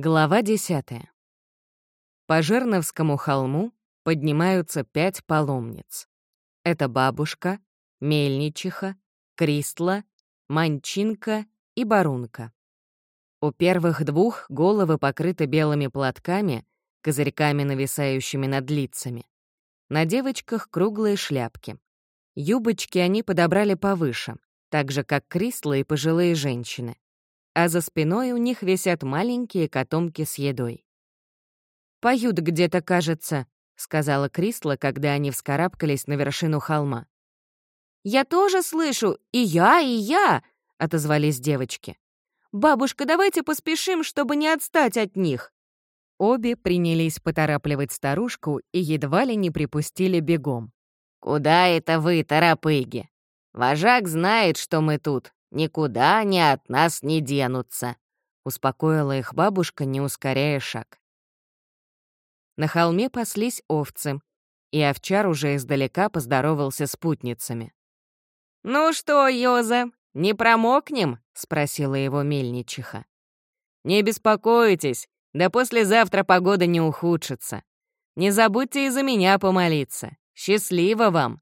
Глава 10. По Жерновскому холму поднимаются пять паломниц. Это бабушка, мельничиха, Кристла, Манчинка и Барунка. У первых двух головы покрыты белыми платками, козырьками, нависающими над лицами. На девочках круглые шляпки. Юбочки они подобрали повыше, так же, как Кристла и пожилые женщины а за спиной у них висят маленькие котомки с едой. «Поют где-то, кажется», — сказала Крисла, когда они вскарабкались на вершину холма. «Я тоже слышу! И я, и я!» — отозвались девочки. «Бабушка, давайте поспешим, чтобы не отстать от них!» Обе принялись поторапливать старушку и едва ли не припустили бегом. «Куда это вы, торопыги? Вожак знает, что мы тут никуда они от нас не денутся», — успокоила их бабушка, не ускоряя шаг. На холме паслись овцы, и овчар уже издалека поздоровался с путницами. «Ну что, Йоза, не промокнем?» — спросила его мельничиха. «Не беспокойтесь, да послезавтра погода не ухудшится. Не забудьте из-за меня помолиться. Счастливо вам!»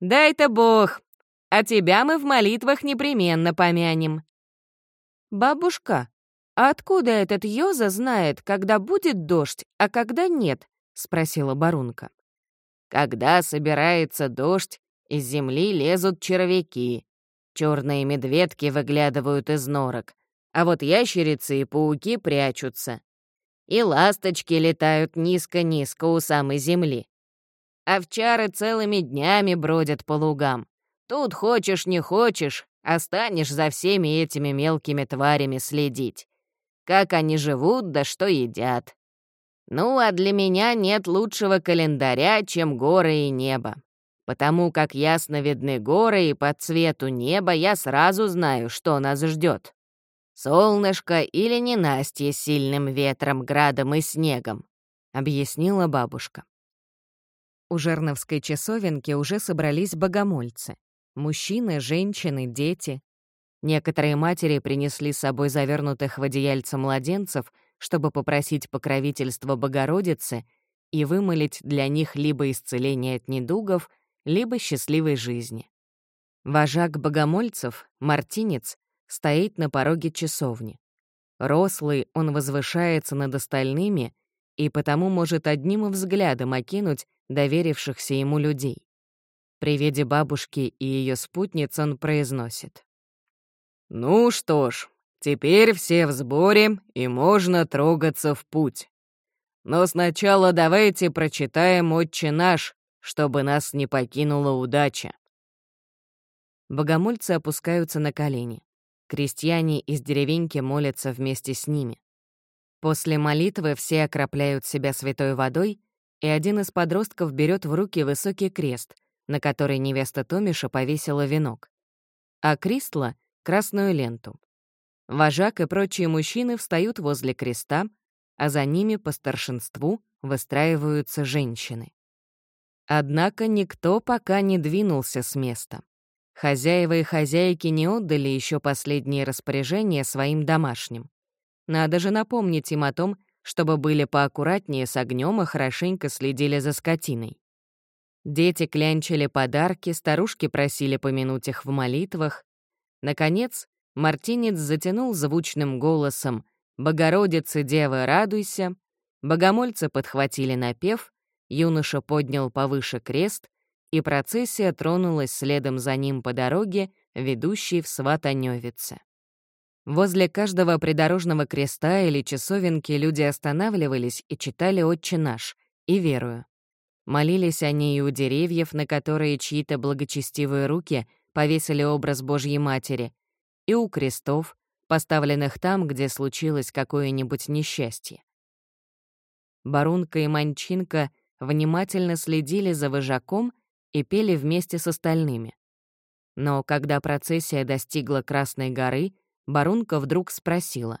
«Дай-то Бог, а тебя мы в молитвах непременно помянем». «Бабушка, а откуда этот Йоза знает, когда будет дождь, а когда нет?» — спросила Барунка. «Когда собирается дождь, из земли лезут червяки. Черные медведки выглядывают из норок, а вот ящерицы и пауки прячутся. И ласточки летают низко-низко у самой земли. Овчары целыми днями бродят по лугам. Тут хочешь не хочешь, останешь за всеми этими мелкими тварями следить. Как они живут, да что едят. Ну, а для меня нет лучшего календаря, чем горы и небо. Потому как ясно видны горы, и по цвету неба я сразу знаю, что нас ждет. Солнышко или ненастье с сильным ветром, градом и снегом, — объяснила бабушка. У Жерновской часовенки уже собрались богомольцы. Мужчины, женщины, дети. Некоторые матери принесли с собой завернутых в одеяльце младенцев, чтобы попросить покровительства Богородицы и вымолить для них либо исцеление от недугов, либо счастливой жизни. Вожак богомольцев, мартинец, стоит на пороге часовни. Рослый, он возвышается над остальными и потому может одним взглядом окинуть доверившихся ему людей. При виде бабушки и ее спутниц он произносит. «Ну что ж, теперь все в сборе, и можно трогаться в путь. Но сначала давайте прочитаем «Отче наш», чтобы нас не покинула удача». Богомольцы опускаются на колени. Крестьяне из деревеньки молятся вместе с ними. После молитвы все окропляют себя святой водой, и один из подростков берет в руки высокий крест, на которой невеста Томиша повесила венок, а Кристла — красную ленту. Вожак и прочие мужчины встают возле креста, а за ними по старшинству выстраиваются женщины. Однако никто пока не двинулся с места. Хозяева и хозяйки не отдали еще последние распоряжения своим домашним. Надо же напомнить им о том, чтобы были поаккуратнее с огнем и хорошенько следили за скотиной. Дети клянчили подарки, старушки просили помянуть их в молитвах. Наконец, мартинец затянул звучным голосом «Богородица, Дева, радуйся!» Богомольцы подхватили напев, юноша поднял повыше крест, и процессия тронулась следом за ним по дороге, ведущей в Сватанёвице. Возле каждого придорожного креста или часовенки люди останавливались и читали «Отче наш» и верую. Молились они и у деревьев, на которые чьи-то благочестивые руки повесили образ Божьей Матери, и у крестов, поставленных там, где случилось какое-нибудь несчастье. Барунка и Манчинка внимательно следили за вожаком и пели вместе с остальными. Но когда процессия достигла Красной горы, Барунка вдруг спросила.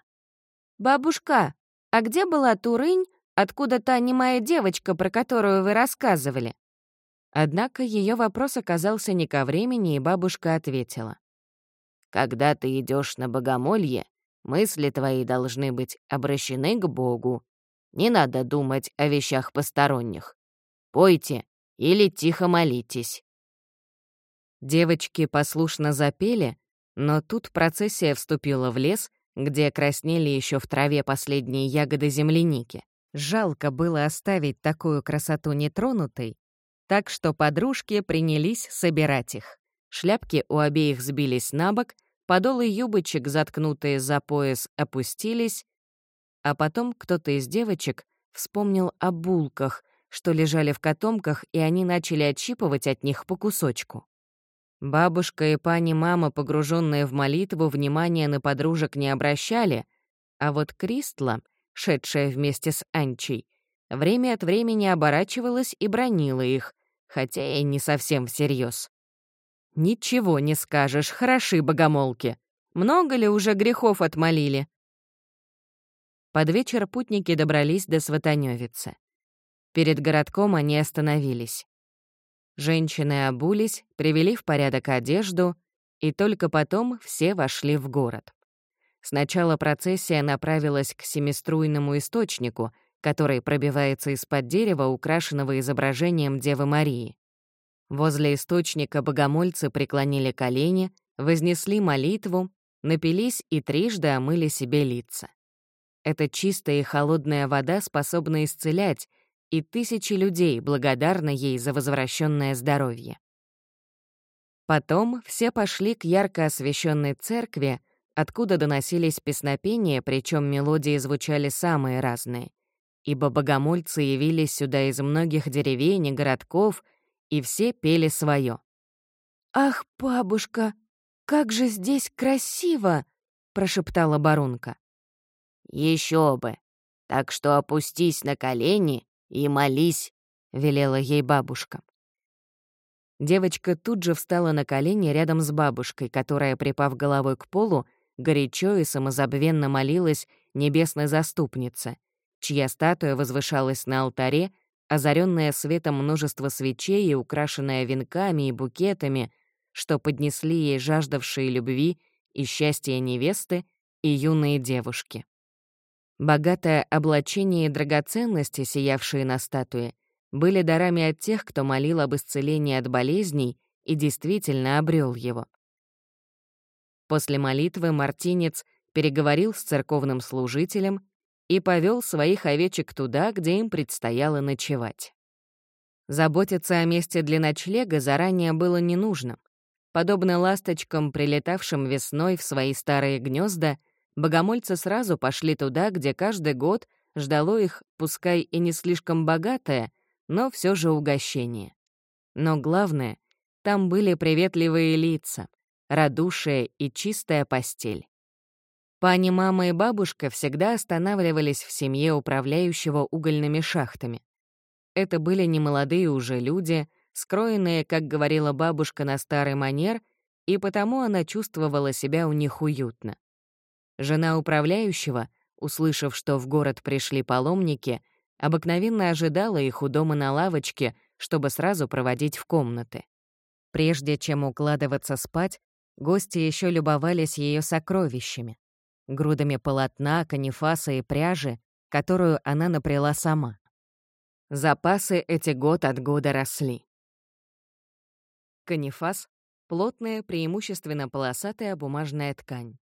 «Бабушка, а где была Турынь, Откуда та немая девочка, про которую вы рассказывали?» Однако ее вопрос оказался не ко времени, и бабушка ответила. «Когда ты идешь на богомолье, мысли твои должны быть обращены к Богу. Не надо думать о вещах посторонних. Пойте или тихо молитесь». Девочки послушно запели, но тут процессия вступила в лес, где краснели еще в траве последние ягоды земляники. Жалко было оставить такую красоту нетронутой, так что подружки принялись собирать их. Шляпки у обеих сбились на бок, подолы юбочек, заткнутые за пояс, опустились, а потом кто-то из девочек вспомнил о булках, что лежали в котомках, и они начали отщипывать от них по кусочку. Бабушка и пани-мама, погруженные в молитву, внимания на подружек не обращали, а вот Кристла, шедшая вместе с Анчей, время от времени оборачивалась и бронила их, хотя и не совсем всерьез. «Ничего не скажешь, хороши богомолки. Много ли уже грехов отмолили?» Под вечер путники добрались до Сватанёвицы. Перед городком они остановились. Женщины обулись, привели в порядок одежду, и только потом все вошли в город. Сначала процессия направилась к семиструйному источнику, который пробивается из-под дерева, украшенного изображением Девы Марии. Возле источника богомольцы преклонили колени, вознесли молитву, напились и трижды омыли себе лица. Эта чистая и холодная вода способна исцелять, и тысячи людей благодарны ей за возвращенное здоровье. Потом все пошли к ярко освещенной церкви, откуда доносились песнопения, причем мелодии звучали самые разные, ибо богомольцы явились сюда из многих деревень и городков, и все пели свое. «Ах, бабушка, как же здесь красиво!» — прошептала Барунка. Еще бы! Так что опустись на колени «И молись», — велела ей бабушка. Девочка тут же встала на колени рядом с бабушкой, которая, припав головой к полу, горячо и самозабвенно молилась небесной заступнице, чья статуя возвышалась на алтаре, озаренная светом множества свечей и украшенная венками и букетами, что поднесли ей жаждавшие любви и счастья невесты и юные девушки. Богатое облачение и драгоценности, сиявшие на статуе, были дарами от тех, кто молил об исцелении от болезней и действительно обрел его. После молитвы мартинец переговорил с церковным служителем и повел своих овечек туда, где им предстояло ночевать. Заботиться о месте для ночлега заранее было не нужно. Подобно ласточкам, прилетавшим весной в свои старые гнезда, богомольцы сразу пошли туда, где каждый год ждало их, пускай и не слишком богатое, но все же угощение. Но главное, там были приветливые лица, радушие и чистая постель. Пани, мама и бабушка всегда останавливались в семье управляющего угольными шахтами. Это были немолодые уже люди, скроенные, как говорила бабушка, на старый манер, и потому она чувствовала себя у них уютно. Жена управляющего, услышав, что в город пришли паломники, обыкновенно ожидала их у дома на лавочке, чтобы сразу проводить в комнаты. Прежде чем укладываться спать, гости еще любовались ее сокровищами, грудами полотна, канифаса и пряжи, которую она напряла сама. Запасы эти год от года росли. Канифас — плотная, преимущественно полосатая бумажная ткань.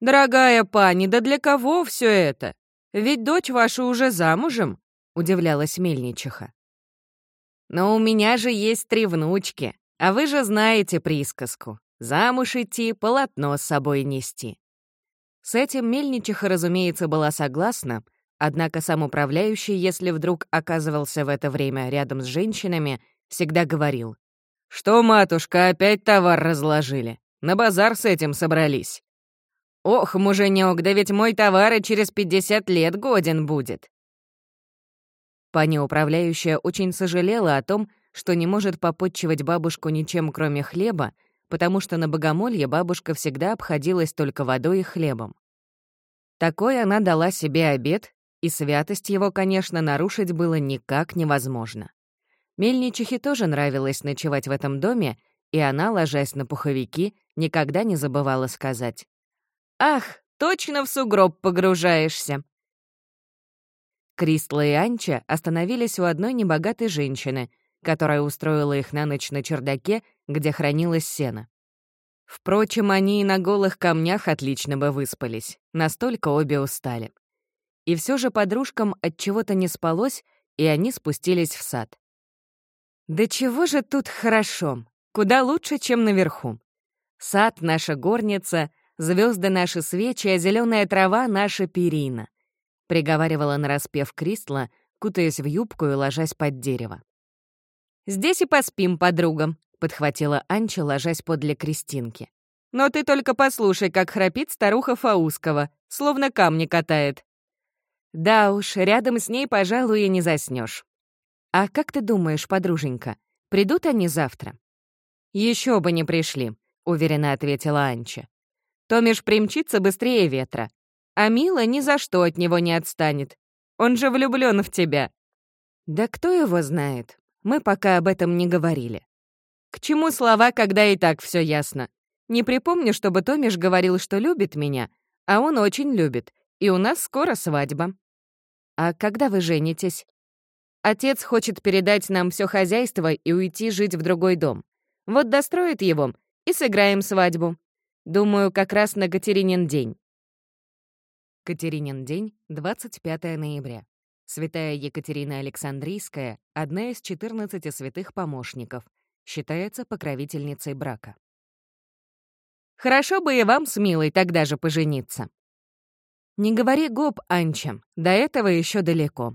«Дорогая пани, да для кого все это? Ведь дочь ваша уже замужем», — удивлялась мельничиха. «Но у меня же есть три внучки, а вы же знаете присказку. Замуж идти, полотно с собой нести». С этим мельничиха, разумеется, была согласна, однако сам управляющий, если вдруг оказывался в это время рядом с женщинами, всегда говорил. «Что, матушка, опять товар разложили? На базар с этим собрались?» «Ох, муженек, да ведь мой товар и через 50 лет годен будет!» Пани управляющая очень сожалела о том, что не может попотчевать бабушку ничем, кроме хлеба, потому что на богомолье бабушка всегда обходилась только водой и хлебом. Такой она дала себе обед, и святость его, конечно, нарушить было никак невозможно. Мельничихе тоже нравилось ночевать в этом доме, и она, ложась на пуховики, никогда не забывала сказать Ах, точно в сугроб погружаешься!» Кристла и Анча остановились у одной небогатой женщины, которая устроила их на ночь на чердаке, где хранилось сено. Впрочем, они и на голых камнях отлично бы выспались, настолько обе устали. И все же подружкам от чего-то не спалось, и они спустились в сад. Да чего же тут хорошо, куда лучше, чем наверху. Сад — наша горница, звезды наши свечи, а зеленая трава — наша перина, приговаривала нараспев Кристла, кутаясь в юбку и ложась под дерево. «Здесь и поспим, подругам», — подхватила Анча, ложась подле Кристинки. «Но ты только послушай, как храпит старуха Фаускова, словно камни катает». «Да уж, рядом с ней, пожалуй, и не заснешь. «А как ты думаешь, подруженька, придут они завтра?» Еще бы не пришли», — уверенно ответила Анча. «Томиш примчится быстрее ветра, а Мила ни за что от него не отстанет. Он же влюблен в тебя». «Да кто его знает? Мы пока об этом не говорили». «К чему слова, когда и так все ясно? Не припомню, чтобы Томиш говорил, что любит меня, а он очень любит, и у нас скоро свадьба». «А когда вы женитесь?» Отец хочет передать нам все хозяйство и уйти жить в другой дом. Вот достроит его, и сыграем свадьбу. Думаю, как раз на Катеринин день. Катеринин день, 25 ноября. Святая Екатерина Александрийская — одна из 14 святых помощников, считается покровительницей брака. Хорошо бы и вам с Милой тогда же пожениться. Не говори гоп, Анча, до этого еще далеко.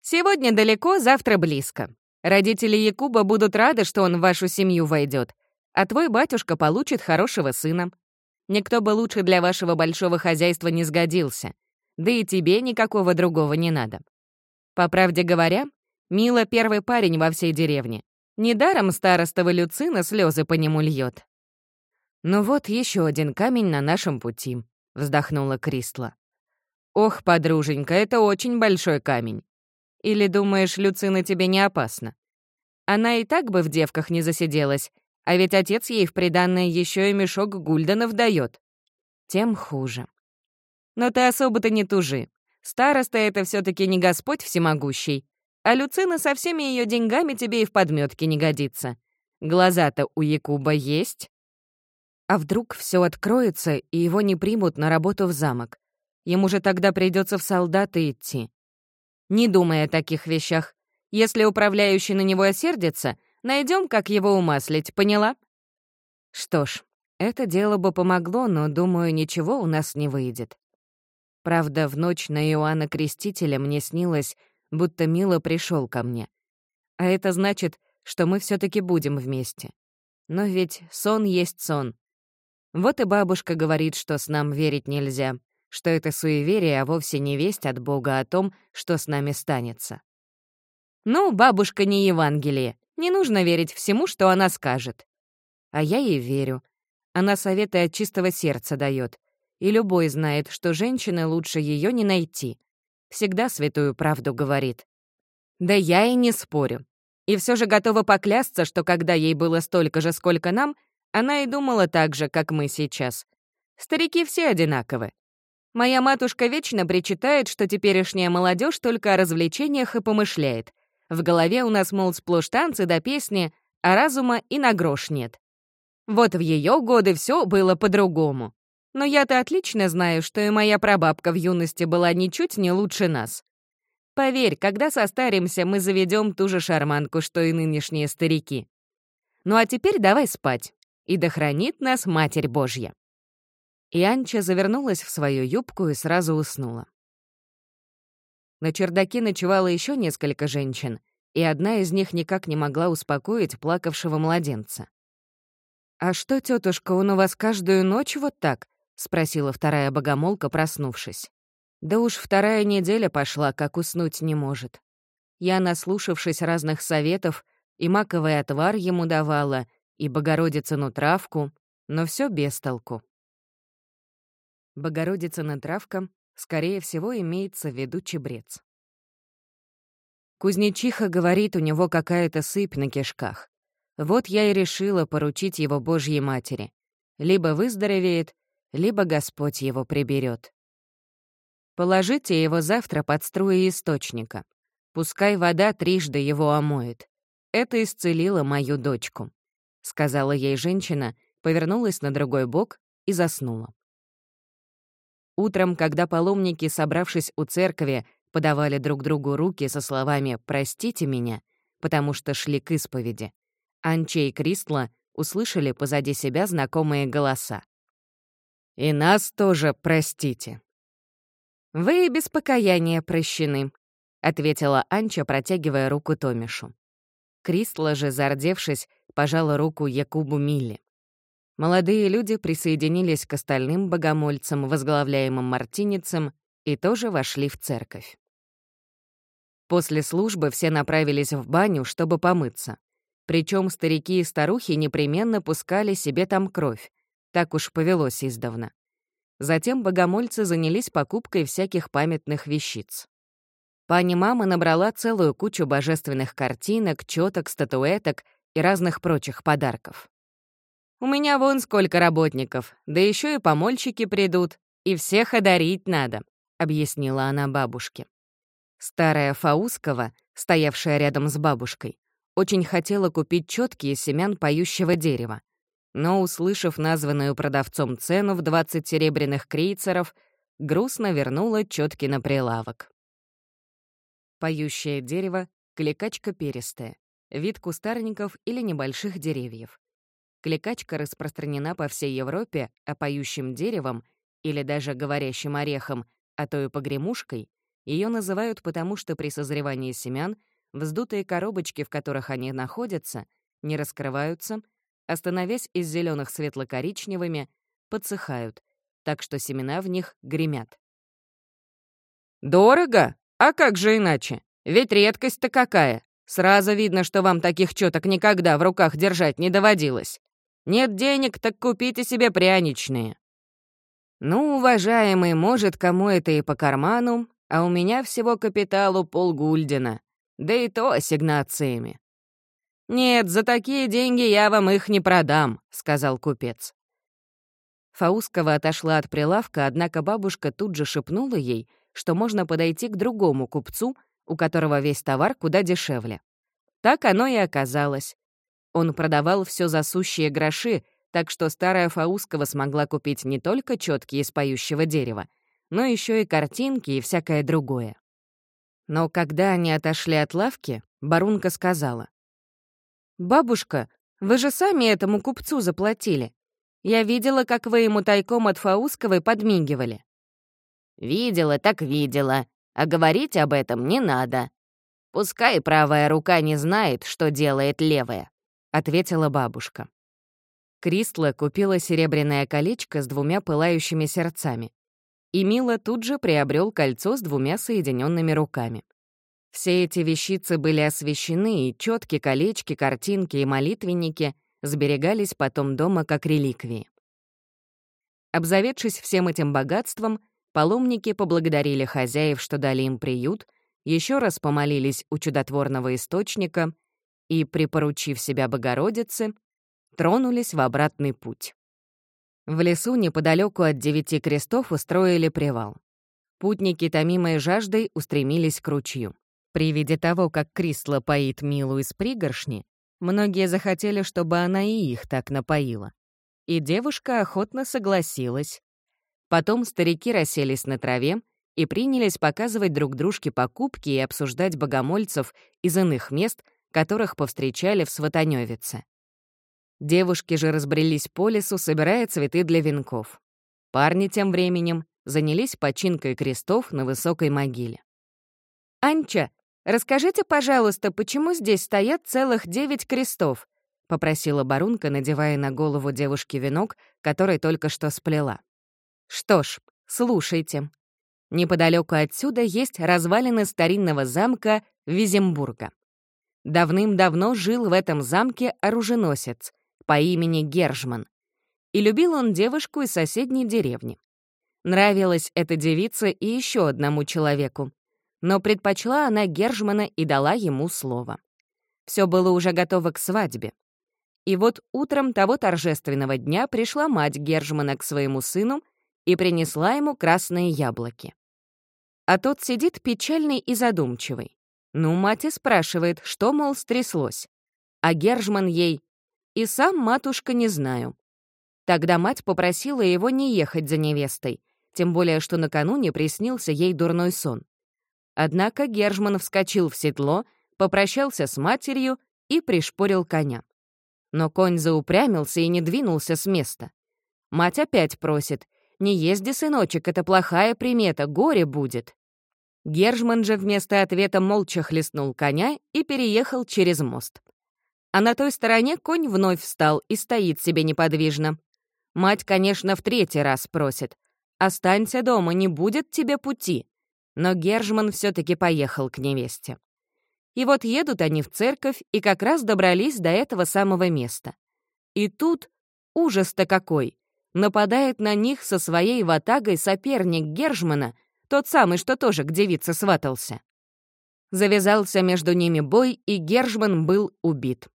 Сегодня далеко, завтра близко. Родители Якуба будут рады, что он в вашу семью войдет, а твой батюшка получит хорошего сына. Никто бы лучше для вашего большого хозяйства не сгодился, да и тебе никакого другого не надо. По правде говоря, Мила — первый парень во всей деревне. Недаром старостова Люцина слезы по нему льет. «Ну вот еще один камень на нашем пути», — вздохнула Кристла. «Ох, подруженька, это очень большой камень. Или думаешь, Люцина тебе не опасна? Она и так бы в девках не засиделась, а ведь отец ей в приданное еще и мешок гульденов дает. Тем хуже. Но ты особо-то не тужи. Староста — это все таки не Господь всемогущий, а Люцина со всеми ее деньгами тебе и в подметке не годится. Глаза-то у Якуба есть. А вдруг все откроется, и его не примут на работу в замок? Ему же тогда придется в солдаты идти. Не думай о таких вещах. Если управляющий на него осердится, найдем, как его умаслить, поняла? Что ж, это дело бы помогло, но, думаю, ничего у нас не выйдет. Правда, в ночь на Иоанна Крестителя мне снилось, будто Мила пришел ко мне. А это значит, что мы все таки будем вместе. Но ведь сон есть сон. Вот и бабушка говорит, что с нам верить нельзя что это суеверие, а вовсе не весть от Бога о том, что с нами станется. Ну, бабушка не Евангелие, не нужно верить всему, что она скажет. А я ей верю. Она советы от чистого сердца дает, и любой знает, что женщины лучше ее не найти. Всегда святую правду говорит. Да я и не спорю. И все же готова поклясться, что когда ей было столько же, сколько нам, она и думала так же, как мы сейчас. Старики все одинаковы. Моя матушка вечно причитает, что теперешняя молодежь только о развлечениях и помышляет. В голове у нас, мол, сплошь танцы да песни, а разума и на грош нет. Вот в ее годы все было по-другому. Но я-то отлично знаю, что и моя прабабка в юности была ничуть не лучше нас. Поверь, когда состаримся, мы заведем ту же шарманку, что и нынешние старики. Ну а теперь давай спать. И да хранит нас Матерь Божья. И Анча завернулась в свою юбку и сразу уснула. На чердаке ночевало еще несколько женщин, и одна из них никак не могла успокоить плакавшего младенца. «А что, тетушка, он у вас каждую ночь вот так?» — спросила вторая богомолка, проснувшись. «Да уж вторая неделя пошла, как уснуть не может. Я, наслушавшись разных советов, и маковый отвар ему давала, и богородицыну травку, но все без толку. Богородица травка, скорее всего, имеется в виду чебрец. Кузнечиха говорит, у него какая-то сыпь на кишках. Вот я и решила поручить его Божьей Матери. Либо выздоровеет, либо Господь его приберет. Положите его завтра под струи источника. Пускай вода трижды его омоет. Это исцелило мою дочку», — сказала ей женщина, повернулась на другой бок и заснула. Утром, когда паломники, собравшись у церкви, подавали друг другу руки со словами «простите меня», потому что шли к исповеди, Анче и Кристла услышали позади себя знакомые голоса. «И нас тоже простите». «Вы без покаяния прощены», — ответила Анча, протягивая руку Томишу. Кристла же, зардевшись, пожала руку Якубу Милли. Молодые люди присоединились к остальным богомольцам, возглавляемым мартиницем, и тоже вошли в церковь. После службы все направились в баню, чтобы помыться. Причем старики и старухи непременно пускали себе там кровь. Так уж повелось издавна. Затем богомольцы занялись покупкой всяких памятных вещиц. Пани мама набрала целую кучу божественных картинок, чёток, статуэток и разных прочих подарков. «У меня вон сколько работников, да еще и помольщики придут, и всех одарить надо», — объяснила она бабушке. Старая Фаускова, стоявшая рядом с бабушкой, очень хотела купить четки из семян поющего дерева, но, услышав названную продавцом цену в 20 серебряных крейцеров, грустно вернула четки на прилавок. Поющее дерево — кликачка перистая, вид кустарников или небольших деревьев. Кликачка распространена по всей Европе, а поющим деревом или даже говорящим орехом, а то и погремушкой, ее называют потому, что при созревании семян вздутые коробочки, в которых они находятся, не раскрываются, а становясь из зеленых светло-коричневыми, подсыхают, так что семена в них гремят. «Дорого? А как же иначе? Ведь редкость-то какая! Сразу видно, что вам таких чёток никогда в руках держать не доводилось. Нет денег, так купите себе пряничные». «Ну, уважаемый, может, кому это и по карману, а у меня всего капиталу полгульдена, да и то ассигнациями». «Нет, за такие деньги я вам их не продам», — сказал купец. Фаускова отошла от прилавка, однако бабушка тут же шепнула ей, что можно подойти к другому купцу, у которого весь товар куда дешевле. Так оно и оказалось. Он продавал все за сущие гроши, так что старая Фаускова смогла купить не только четки из поющего дерева, но еще и картинки и всякое другое. Но когда они отошли от лавки, Барунка сказала. «Бабушка, вы же сами этому купцу заплатили. Я видела, как вы ему тайком от Фаусковой подмигивали». «Видела так видела, а говорить об этом не надо. Пускай правая рука не знает, что делает левая», — ответила бабушка. Кристла купила серебряное колечко с двумя пылающими сердцами и Мила тут же приобрел кольцо с двумя соединенными руками. Все эти вещицы были освещены, и четки, колечки, картинки и молитвенники сберегались потом дома как реликвии. Обзаведшись всем этим богатством, паломники поблагодарили хозяев, что дали им приют, еще раз помолились у чудотворного источника и, припоручив себя Богородице, тронулись в обратный путь. В лесу неподалеку от девяти крестов устроили привал. Путники, томимые жаждой, устремились к ручью. При виде того, как Кристла поит Милу из пригоршни, многие захотели, чтобы она и их так напоила. И девушка охотно согласилась. Потом старики расселись на траве и принялись показывать друг дружке покупки и обсуждать богомольцев из иных мест, которых повстречали в Сватанёвице. Девушки же разбрелись по лесу, собирая цветы для венков. Парни тем временем занялись починкой крестов на высокой могиле. «Анча, расскажите, пожалуйста, почему здесь стоят целых девять крестов?» — попросила Барунка, надевая на голову девушки венок, который только что сплела. «Что ж, слушайте. Неподалеку отсюда есть развалины старинного замка Визембурга. Давным-давно жил в этом замке оруженосец, по имени Гержман. И любил он девушку из соседней деревни. Нравилась эта девица и еще одному человеку, но предпочла она Гержмана и дала ему слово. Все было уже готово к свадьбе. И вот утром того торжественного дня пришла мать Гержмана к своему сыну и принесла ему красные яблоки. А тот сидит печальный и задумчивый. Ну, мать и спрашивает, что, мол, стряслось. А Гержман ей «И сам, матушка, не знаю». Тогда мать попросила его не ехать за невестой, тем более что накануне приснился ей дурной сон. Однако Гержман вскочил в седло, попрощался с матерью и пришпорил коня. Но конь заупрямился и не двинулся с места. Мать опять просит, «Не езди, сыночек, это плохая примета, горе будет». Гержман же вместо ответа молча хлестнул коня и переехал через мост. А на той стороне конь вновь встал и стоит себе неподвижно. Мать, конечно, в третий раз просит. «Останься дома, не будет тебе пути». Но Гержман все таки поехал к невесте. И вот едут они в церковь и как раз добрались до этого самого места. И тут ужас-то какой! Нападает на них со своей ватагой соперник Гержмана, тот самый, что тоже к девице сватался. Завязался между ними бой, и Гержман был убит.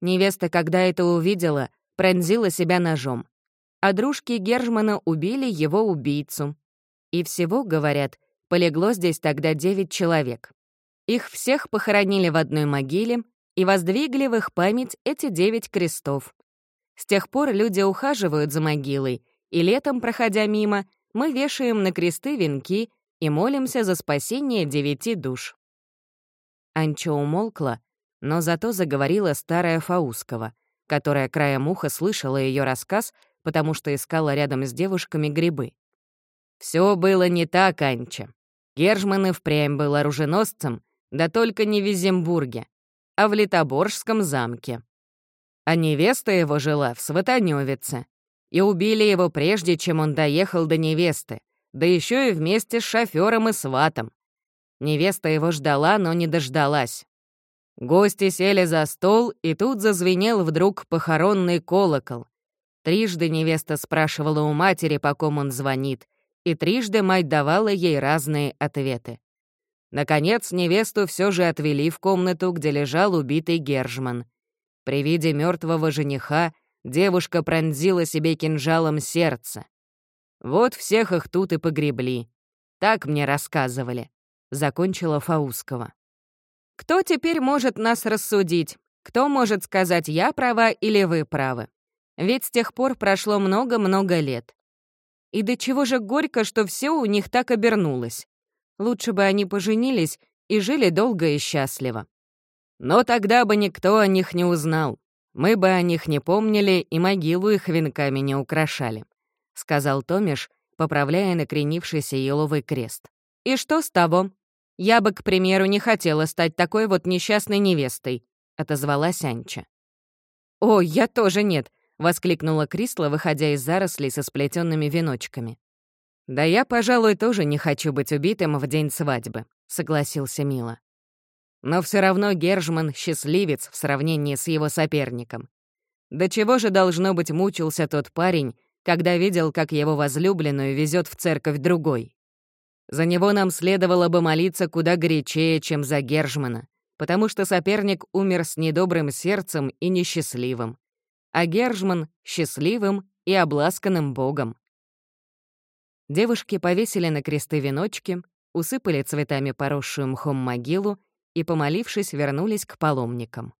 Невеста, когда это увидела, пронзила себя ножом. А дружки Гержмана убили его убийцу. И всего, говорят, полегло здесь тогда девять человек. Их всех похоронили в одной могиле и воздвигли в их память эти девять крестов. С тех пор люди ухаживают за могилой, и летом, проходя мимо, мы вешаем на кресты венки и молимся за спасение девяти душ. Анчо умолкла, но зато заговорила старая Фаускова, которая краем уха слышала ее рассказ, потому что искала рядом с девушками грибы. Все было не так, Анча. Гержман и впрямь был оруженосцем, да только не в Визембурге, а в Литоборжском замке. А невеста его жила в Сватанёвице. И убили его прежде, чем он доехал до невесты, да еще и вместе с шофером и сватом. Невеста его ждала, но не дождалась. Гости сели за стол, и тут зазвенел вдруг похоронный колокол. Трижды невеста спрашивала у матери, по ком он звонит, и трижды мать давала ей разные ответы. Наконец, невесту все же отвели в комнату, где лежал убитый Гержман. При виде мертвого жениха девушка пронзила себе кинжалом сердце. Вот всех их тут и погребли. Так мне рассказывали. Закончила Фаускова. Кто теперь может нас рассудить? Кто может сказать, я права или вы правы? Ведь с тех пор прошло много-много лет. И до чего же горько, что все у них так обернулось. Лучше бы они поженились и жили долго и счастливо. Но тогда бы никто о них не узнал. Мы бы о них не помнили и могилу их венками не украшали», — сказал Томиш, поправляя накренившийся еловый крест. «И что с того? Я бы, к примеру, не хотела стать такой вот несчастной невестой», — отозвалась Анча. «О, я тоже нет», — воскликнула Крисла, выходя из зарослей со сплетенными веночками. «Да я, пожалуй, тоже не хочу быть убитым в день свадьбы», — согласился Мила. Но все равно Гержман — счастливец в сравнении с его соперником. До чего же, должно быть, мучился тот парень, когда видел, как его возлюбленную везет в церковь другой. За него нам следовало бы молиться куда горячее, чем за Гержмана, потому что соперник умер с недобрым сердцем и несчастливым, а Гержман — счастливым и обласканным Богом. Девушки повесили на кресты веночки, усыпали цветами поросшую мхом могилу и, помолившись, вернулись к паломникам.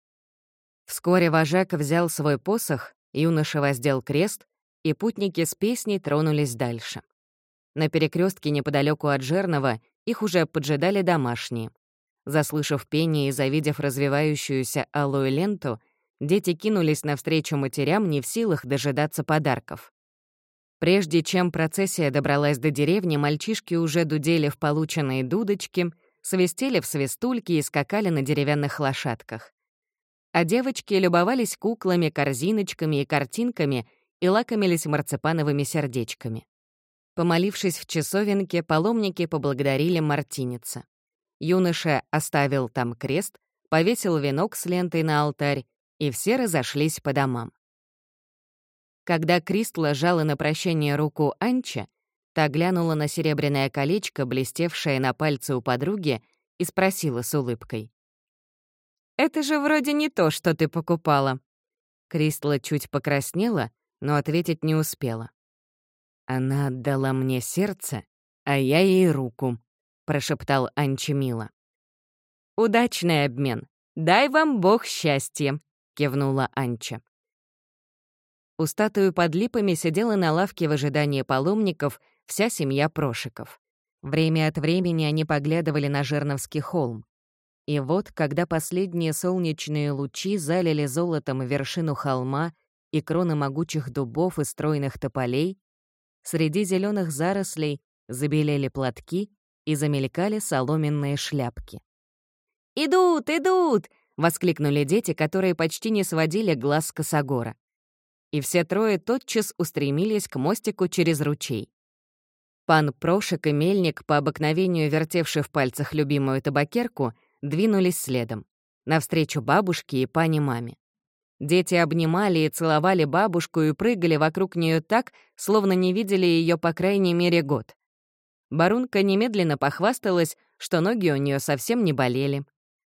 Вскоре вожак взял свой посох, юноша воздел крест, и путники с песней тронулись дальше. На перекрестке неподалеку от Жернова их уже поджидали домашние. Заслышав пение и завидев развивающуюся алую ленту, дети кинулись навстречу матерям, не в силах дожидаться подарков. Прежде чем процессия добралась до деревни, мальчишки уже дудели в полученные дудочки, свистели в свистульки и скакали на деревянных лошадках. А девочки любовались куклами, корзиночками и картинками и лакомились марципановыми сердечками. Помолившись в часовенке, паломники поблагодарили Мартиница. Юноша оставил там крест, повесил венок с лентой на алтарь, и все разошлись по домам. Когда Крист ложала на прощание руку Анча, та глянула на серебряное колечко, блестевшее на пальце у подруги, и спросила с улыбкой. «Это же вроде не то, что ты покупала». Кристла чуть покраснела, но ответить не успела. «Она отдала мне сердце, а я ей руку», — прошептал Анчемила. «Удачный обмен. Дай вам Бог счастья», — кивнула Анча. У статуи под липами сидела на лавке в ожидании паломников вся семья Прошиков. Время от времени они поглядывали на Жерновский холм. И вот, когда последние солнечные лучи залили золотом вершину холма и кроны могучих дубов и стройных тополей, среди зеленых зарослей забелели платки и замелькали соломенные шляпки. «Идут, идут!» — воскликнули дети, которые почти не сводили глаз с косогора. И все трое тотчас устремились к мостику через ручей. Пан Прошек и Мельник, по обыкновению вертевший в пальцах любимую табакерку, двинулись следом, навстречу бабушке и пане-маме. Дети обнимали и целовали бабушку и прыгали вокруг нее так, словно не видели ее по крайней мере год. Барунка немедленно похвасталась, что ноги у нее совсем не болели.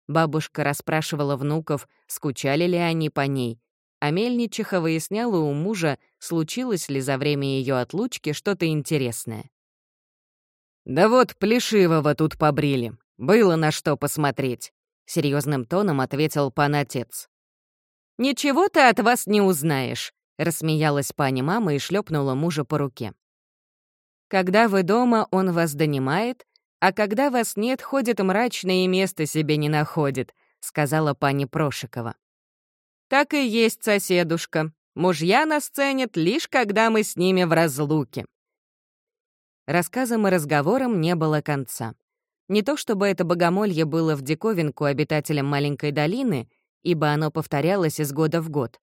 Бабушка расспрашивала внуков, скучали ли они по ней, а Мельничиха выясняла у мужа, случилось ли за время ее отлучки что-то интересное. «Да вот Плешивого тут побрили. Было на что посмотреть», — серьезным тоном ответил пан отец. «Ничего ты от вас не узнаешь», — рассмеялась пани мама и шлепнула мужа по руке. «Когда вы дома, он вас донимает, а когда вас нет, ходит мрачное и место себе не находит», — сказала пани Прошикова. «Так и есть, соседушка. Мужья нас ценят лишь когда мы с ними в разлуке. Рассказам и разговорам не было конца. Не то чтобы это богомолье было в диковинку обитателям маленькой долины, ибо оно повторялось из года в год.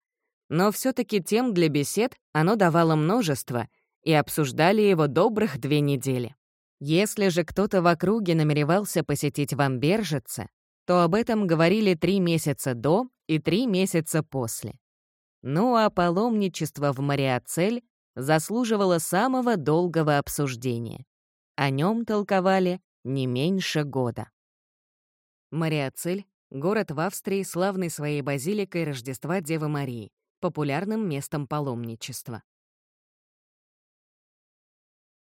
Но все таки тем для бесед оно давало множество, и обсуждали его добрых две недели. Если же кто-то в округе намеревался посетить Вамбержице, то об этом говорили три месяца до и три месяца после. Ну а паломничество в Мариацель заслуживало самого долгого обсуждения. О нем толковали не меньше года. Мариацель — город в Австрии, славный своей базиликой Рождества Девы Марии, популярным местом паломничества.